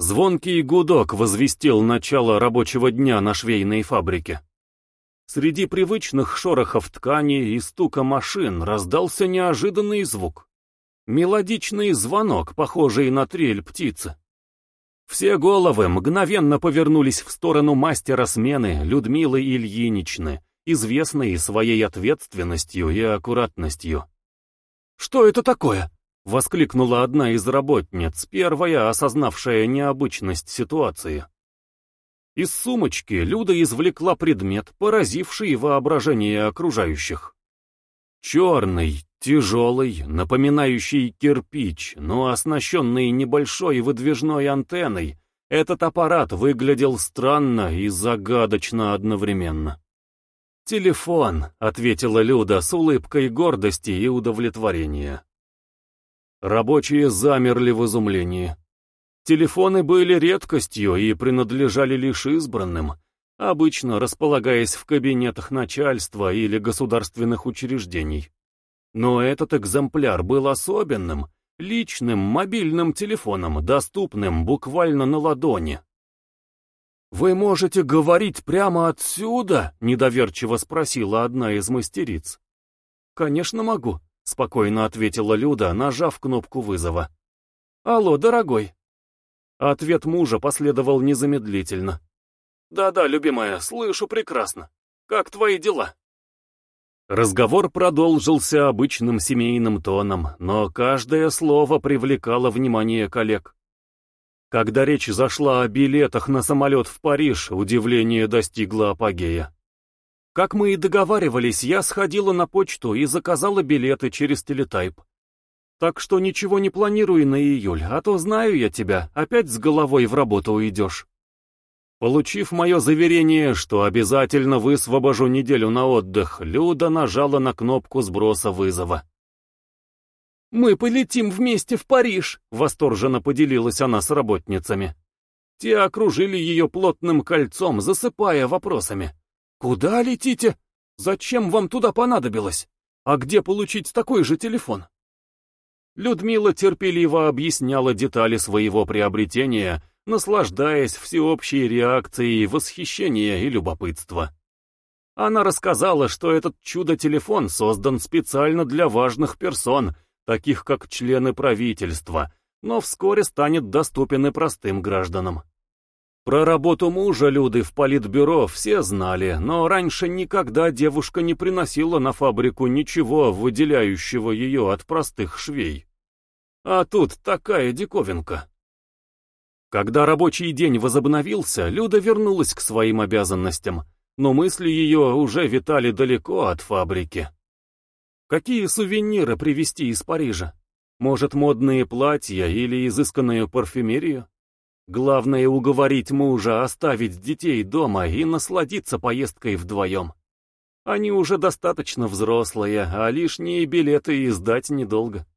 Звонкий гудок возвестил начало рабочего дня на швейной фабрике. Среди привычных шорохов ткани и стука машин раздался неожиданный звук. Мелодичный звонок, похожий на трель птицы. Все головы мгновенно повернулись в сторону мастера смены Людмилы Ильиничны, известной своей ответственностью и аккуратностью. «Что это такое?» — воскликнула одна из работниц, первая осознавшая необычность ситуации. Из сумочки Люда извлекла предмет, поразивший воображение окружающих. Черный, тяжелый, напоминающий кирпич, но оснащенный небольшой выдвижной антенной, этот аппарат выглядел странно и загадочно одновременно. «Телефон», — ответила Люда с улыбкой гордости и удовлетворения. Рабочие замерли в изумлении. Телефоны были редкостью и принадлежали лишь избранным, обычно располагаясь в кабинетах начальства или государственных учреждений. Но этот экземпляр был особенным, личным мобильным телефоном, доступным буквально на ладони. «Вы можете говорить прямо отсюда?» — недоверчиво спросила одна из мастериц. «Конечно могу», — спокойно ответила Люда, нажав кнопку вызова. «Алло, дорогой». Ответ мужа последовал незамедлительно. «Да-да, любимая, слышу прекрасно. Как твои дела?» Разговор продолжился обычным семейным тоном, но каждое слово привлекало внимание коллег. Когда речь зашла о билетах на самолет в Париж, удивление достигло апогея. Как мы и договаривались, я сходила на почту и заказала билеты через телетайп. Так что ничего не планирую на июль, а то знаю я тебя, опять с головой в работу уйдешь. Получив мое заверение, что обязательно высвобожу неделю на отдых, Люда нажала на кнопку сброса вызова. «Мы полетим вместе в Париж», — восторженно поделилась она с работницами. Те окружили ее плотным кольцом, засыпая вопросами. «Куда летите? Зачем вам туда понадобилось? А где получить такой же телефон?» Людмила терпеливо объясняла детали своего приобретения, наслаждаясь всеобщей реакцией восхищения и любопытства. Она рассказала, что этот чудо-телефон создан специально для важных персон, таких как члены правительства, но вскоре станет доступен и простым гражданам. Про работу мужа Люды в политбюро все знали, но раньше никогда девушка не приносила на фабрику ничего, выделяющего ее от простых швей. А тут такая диковинка. Когда рабочий день возобновился, Люда вернулась к своим обязанностям, но мысли ее уже витали далеко от фабрики. Какие сувениры привезти из Парижа? Может, модные платья или изысканную парфюмерию? Главное уговорить мужа оставить детей дома и насладиться поездкой вдвоем. Они уже достаточно взрослые, а лишние билеты издать недолго.